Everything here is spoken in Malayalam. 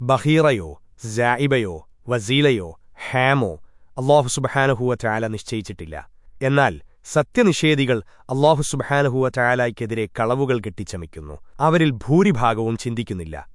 ബഹീറയോ ജായിബയോ വസീലയോ ഹാമോ അള്ളാഹു സുബഹാനഹുവ ചായാല നിശ്ചയിച്ചിട്ടില്ല. എന്നാൽ സത്യനിഷേധികൾ അള്ളാഹു സുബഹാനഹുവ ചായാലായ്ക്കെതിരെ കളവുകൾ കെട്ടിച്ചമയ്ക്കുന്നു. അവരിൽ ഭൂരിഭാഗവും ചിന്തിക്കുന്നില്ല.